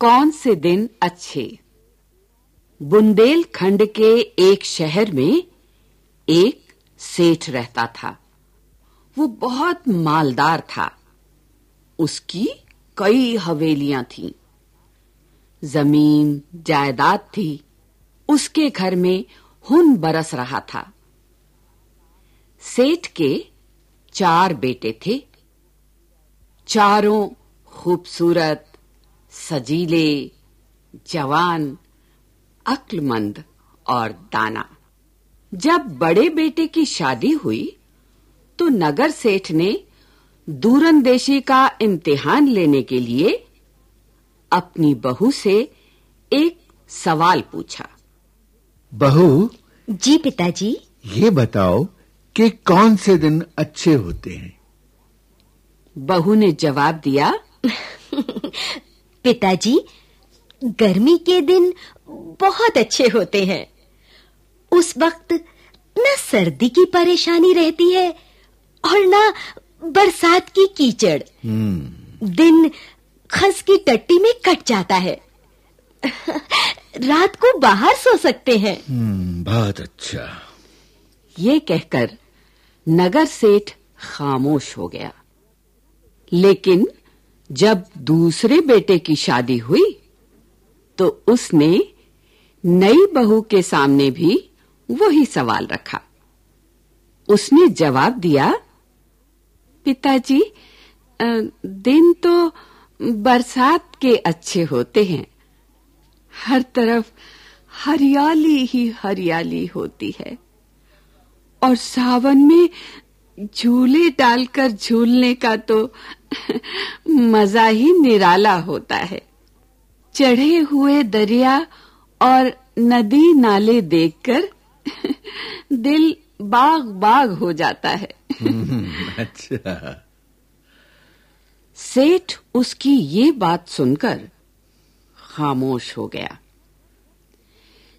कौन से दिन अच्छे? बुंदेलखंड के एक शहर में एक सेठ रहता था। वो बहुत मालदार था। उसकी कई हवेलियाँ थीं। ज़मीन, जायदाद थी। उसके घर में हुन बरस रहा था। सेठ के चार बेटे थे। चारों खूबसूरत सजीले जवान अक्लमंद और दाना। जब बड़े बेटे की शादी हुई तो नगर सेठ ने दूरंदेशी का इम्तिहान लेने के लिए अपनी बहू से एक सवाल पूछा। बहू? जी पिताजी। ये बताओ कि कौन से दिन अच्छे होते हैं? बहू ने जवाब दिया पिताजी गर्मी के दिन बहुत अच्छे होते हैं। उस वक्त न सर्दी की परेशानी रहती है और ना बरसात की कीचड़। दिन खस की टट्टी में कट जाता है। रात को बाहर सो सकते हैं। हम्म, बहुत अच्छा। ये कहकर नगर सेठ खामोश हो गया। लेकिन जब दूसरे बेटे की शादी हुई तो उसने नई बहू के सामने भी वही सवाल रखा। उसने जवाब दिया, पिताजी दिन तो बरसात के अच्छे होते हैं। हर तरफ़ हरियाली ही हरियाली होती है। और सावन में झूले डालकर झूलने का तो मज़ा ही निराला होता है। चढ़े हुए दरिया और नदी नाले देखकर दिल बाग बाग हो जाता है। अच्छा। सेठ उसकी ये बात सुनकर खामोश हो गया।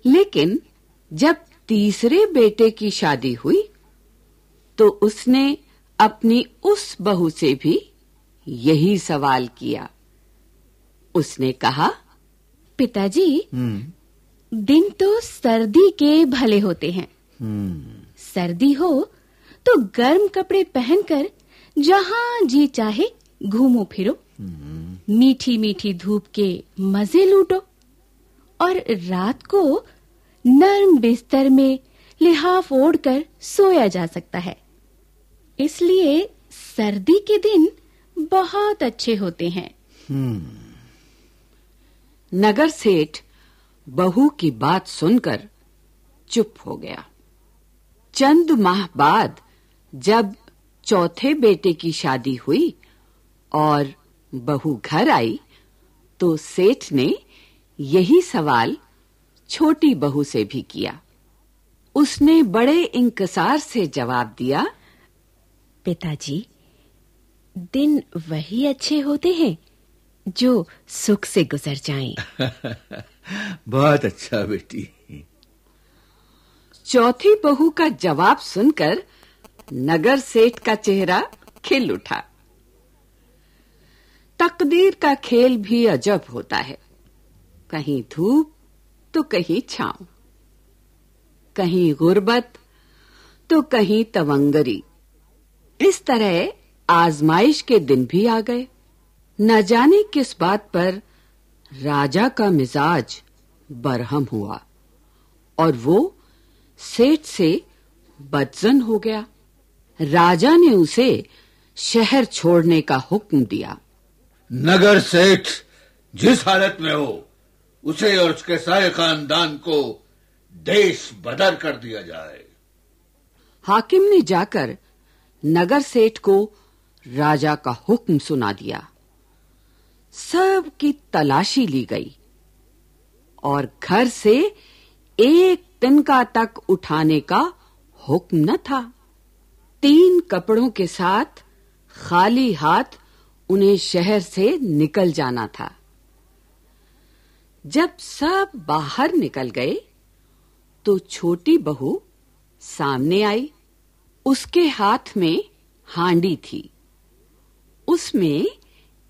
लेकिन जब तीसरे बेटे की शादी हुई तो उसने अपनी उस बहू से भी यही सवाल किया। उसने कहा पिताजी दिन तो सर्दी के भले होते हैं। सर्दी हो तो गर्म कपड़े पहनकर जहाँ जी चाहे घूमो फिरो। मीठी मीठी धूप के मज़े लूटो और रात को नर्म बिस्तर में लिहाफ ओढ़कर सोया जा सकता है। इसलिए सर्दी के दिन बहुत अच्छे होते हैं। नगर सेठ बहू की बात सुनकर चुप हो गया। चंद माह बाद जब चौथे बेटे की शादी हुई और बहू घर आई तो सेठ ने यही सवाल छोटी बहू से भी किया। उसने बड़े इंकसार से जवाब दिया पिताजी दिन वही अच्छे होते हैं जो सुख से गुजर जाएँ। बहुत अच्छा बेटी। चौथी बहू का जवाब सुनकर नगर सेठ का चेहरा खिल उठा। तकदीर का खेल भी अजब होता है। कहीं धूप तो कहीं छांव। कहीं गुर्बत तो कहीं तवंगरी। इस तरह आजमाइश के दिन भी आ गए। न जाने किस बात पर राजा का मिजाज बरहम हुआ और वो सेठ से बदजन हो गया। राजा ने उसे शहर छोड़ने का हुक्म दिया। नगर सेठ जिस हालत में हो उसे और उसके सारे खानदान को देश बदर कर दिया जाए। हाकिम ने जाकर नगर सेठ को राजा का हुक्म सुना दिया। सब की तलाशी ली गई और घर से एक तिनका तक उठाने का हुक्म न था। तीन कपड़ों के साथ खाली हाथ उन्हें शहर से निकल जाना था। जब सब बाहर निकल गए तो छोटी बहू सामने आई। उसके हाथ में हांडी थी। उसमें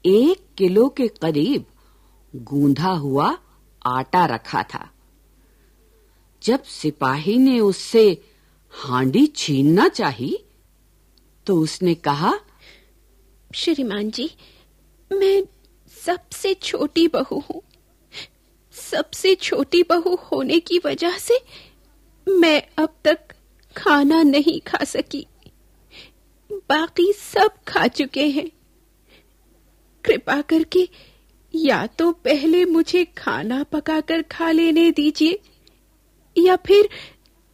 एक किलो के करीब गूंधा हुआ आटा रखा था। जब सिपाही ने उससे हांडी छीनना चाही तो उसने कहा, श्रीमान जी, मैं सबसे छोटी बहू हूँ। सबसे छोटी बहू होने की वजह से मैं अब तक खाना नहीं खा सकी। बाकी सब खा चुके हैं। कृपा करके या तो पहले मुझे खाना पकाकर खा लेने दीजिए, या फिर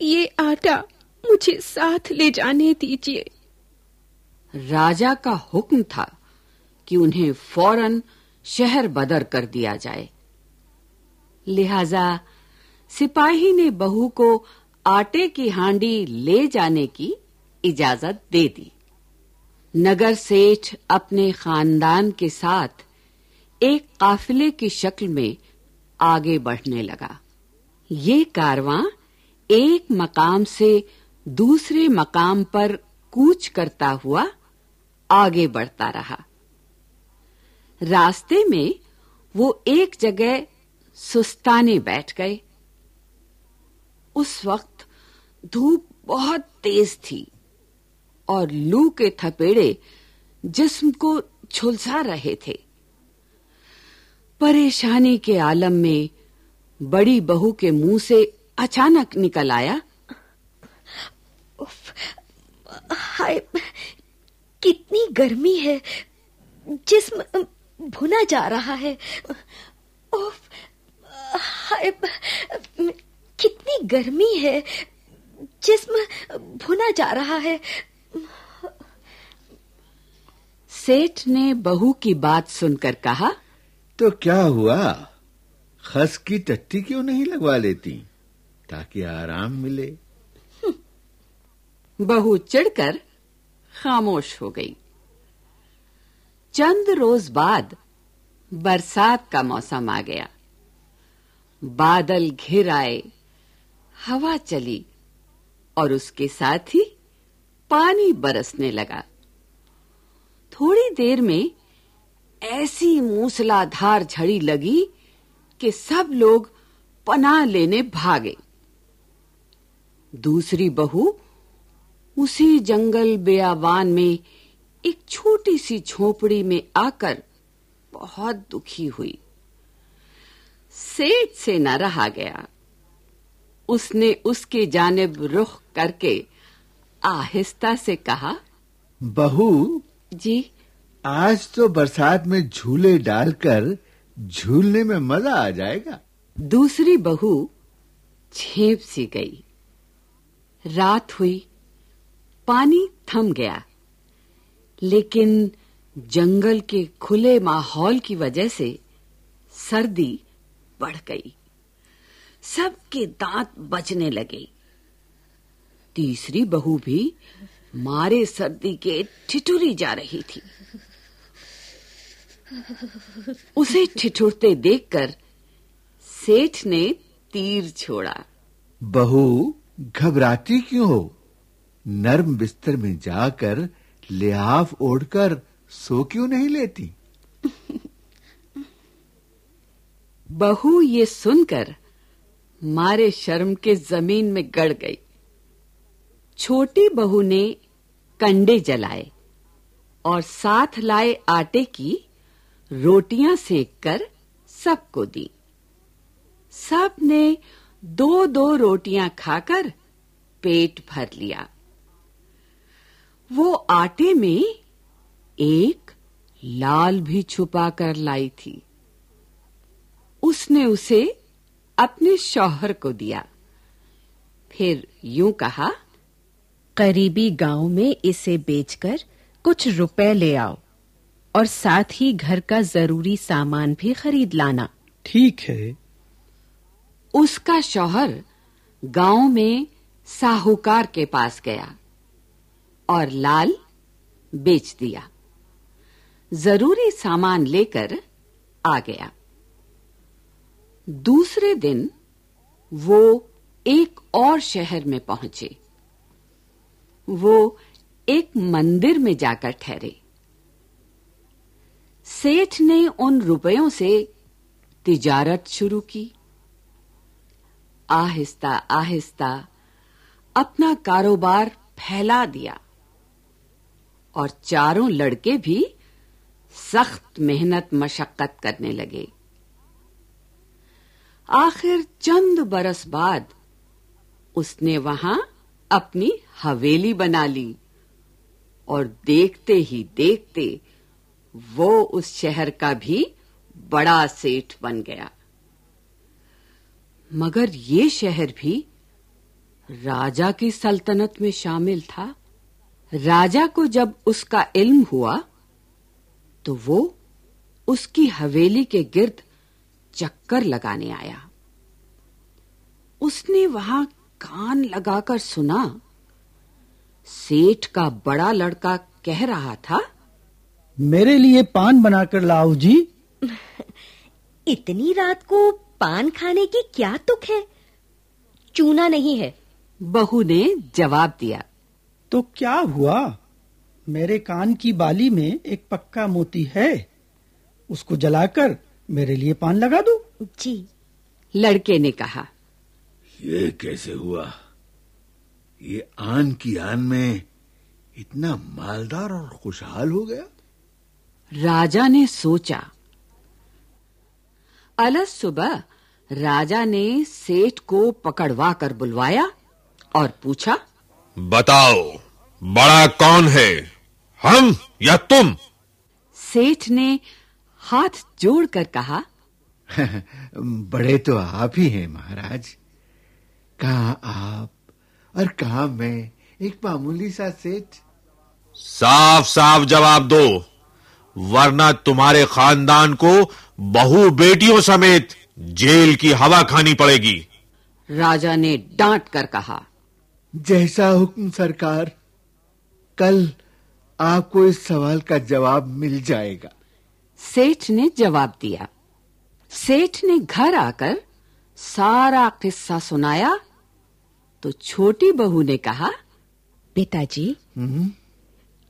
ये आटा मुझे साथ ले जाने दीजिए। राजा का हुक्म था कि उन्हें फ़ौरन शहर बदर कर दिया जाए। लिहाजा सिपाही ने बहू को आटे की हांडी ले जाने की इजाज़त दे दी। नगर सेठ अपने खानदान के साथ एक काफिले की शक्ल में आगे बढ़ने लगा। ये कारवां एक मकाम से दूसरे मकाम पर कूच करता हुआ आगे बढ़ता रहा। रास्ते में वो एक जगह सुस्ताने बैठ गए। उस वक्त धूप बहुत तेज थी और लू के थपेड़े जिस्म को झुलसा रहे थे। परेशानी के आलम में बड़ी बहू के मुँह से अचानक निकल आया। हाय, कितनी गर्मी है, जिस्म भुना जा रहा है। हाय, कितनी गर्मी है जिस्म भुना जा रहा है। सेठ ने बहू की बात सुनकर कहा तो क्या हुआ? खस की टट्टी क्यों नहीं लगवा लेती ताकि आराम मिले? बहू चिढ़कर खामोश हो गई। चंद रोज बाद बरसात का मौसम आ गया। बादल घिर आए हवा चली और उसके साथ ही पानी बरसने लगा। थोड़ी देर में ऐसी मूसलाधार झड़ी लगी कि सब लोग पनाह लेने भागे। दूसरी बहू उसी जंगल बेआबान में एक छोटी सी झोपड़ी में आकर बहुत दुखी हुई। सेठ से न रहा गया। उसने उसके जानिब रुख करके आहिस्ता से कहा बहू जी। आज तो बरसात में झूले डालकर झूलने में मज़ा आ जाएगा। दूसरी बहू छेप सी गई। रात हुई पानी थम गया लेकिन जंगल के खुले माहौल की वजह से सर्दी बढ़ गई। सबके दांत बचने लगे। तीसरी बहू भी मारे सर्दी के ठिठुरी जा रही थी। उसे ठिठुरते देखकर सेठ ने तीर छोड़ा। बहू घबराती क्यों हो? नर्म बिस्तर में जाकर लिहाफ ओढ़कर सो क्यों नहीं लेती? बहू ये सुनकर मारे शर्म के ज़मीन में गड़ गई। छोटी बहू ने कंडे जलाए और साथ लाए आटे की रोटियाँ सेक कर सबको दी। सबने दो दो रोटियाँ खाकर पेट भर लिया। वो आटे में एक लाल भी छुपा कर लाई थी। उसने उसे अपने शौहर को दिया। फिर यूँ कहा करीबी गाँव में इसे बेचकर कुछ रुपए ले आओ और साथ ही घर का ज़रूरी सामान भी खरीद लाना। ठीक है। उसका शौहर गाँव में साहूकार के पास गया और लाल बेच दिया। ज़रूरी सामान लेकर आ गया। दूसरे दिन वो एक और शहर में पहुँचे। वो एक मंदिर में जाकर ठहरे। सेठ ने उन रुपयों से तिजारत शुरू की। आहिस्ता आहिस्ता अपना कारोबार फैला दिया और चारों लड़के भी सख्त मेहनत, मशक्कत करने लगे। आखिर चंद बरस बाद उसने वहाँ अपनी हवेली बना ली और देखते ही देखते वो उस शहर का भी बड़ा सेठ बन गया। मगर ये शहर भी राजा की सल्तनत में शामिल था। राजा को जब उसका इल्म हुआ तो वो उसकी हवेली के गिर्द चक्कर लगाने आया। उसने वहाँ कान लगाकर सुना सेठ का बड़ा लड़का कह रहा था मेरे लिए पान बनाकर लाओ जी। इतनी रात को पान खाने की क्या तुक है? चूना नहीं है। बहू ने जवाब दिया। तो क्या हुआ? मेरे कान की बाली में एक पक्का मोती है। उसको जलाकर मेरे लिए पान लगा दो। जी लड़के ने कहा। ये कैसे हुआ? ये आन की आन में इतना मालदार और खुशहाल हो गया? राजा ने सोचा। अलस सुबह राजा ने सेठ को पकड़वा कर बुलवाया और पूछा बताओ बड़ा कौन है? हम या तुम? सेठ ने हाथ जोड़कर कहा बड़े तो आप ही हैं महाराज। कहा आप और कहा मैं? एक मामूली सा सेठ। साफ़ साफ़ जवाब दो वरना तुम्हारे खानदान को बहु बेटियों समेत जेल की हवा खानी पड़ेगी। राजा ने डांट कर कहा जैसा हुक्म सरकार कल आपको इस सवाल का जवाब मिल जाएगा। सेठ ने जवाब दिया। सेठ ने घर आकर सारा किस्सा सुनाया। तो छोटी बहू ने कहा पिताजी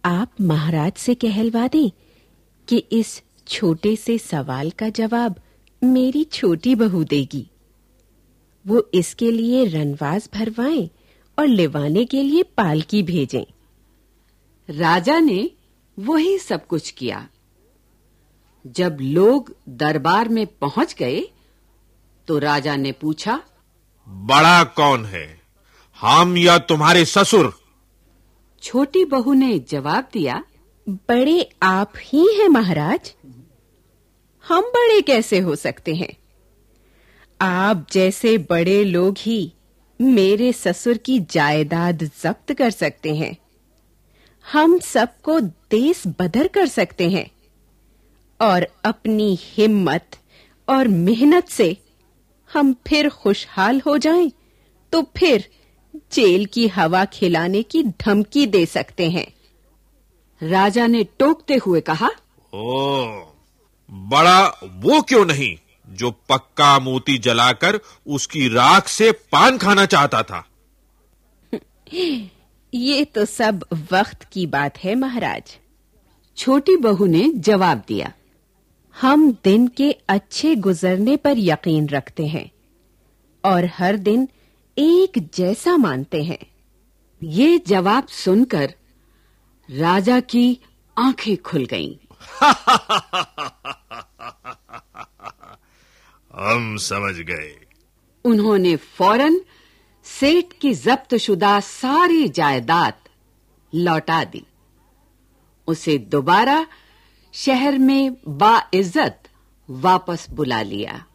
आप महाराज से कहलवा दें कि इस छोटे से सवाल का जवाब मेरी छोटी बहू देगी। वो इसके लिए रनवास भरवाएँ और लेवाने के लिए पालकी भेजें। राजा ने वही सब कुछ किया। जब लोग दरबार में पहुँच गए तो राजा ने पूछा बड़ा कौन है? हम या तुम्हारे ससुर? छोटी बहू ने जवाब दिया बड़े आप ही हैं महाराज। हम बड़े कैसे हो सकते हैं? आप जैसे बड़े लोग ही मेरे ससुर की जायदाद जब्त कर सकते हैं। हम सबको देश बदर कर सकते हैं। और अपनी हिम्मत और मेहनत से हम फिर खुशहाल हो जाएँ तो फिर जेल की हवा खिलाने की धमकी दे सकते हैं। राजा ने टोकते हुए कहा ओ बड़ा वो क्यों नहीं जो पक्का मोती जलाकर उसकी राख से पान खाना चाहता था? ये तो सब वक्त की बात है महाराज। छोटी बहू ने जवाब दिया हम दिन के अच्छे गुजरने पर यकीन रखते हैं और हर दिन एक जैसा मानते हैं। ये जवाब सुनकर राजा की आँखें खुल गईं। हम समझ गए। उन्होंने फ़ौरन सेठ की जब्त शुदा सारी जायदाद लौटा दी। उसे दोबारा शहर में बाइज्जत वापस बुला लिया।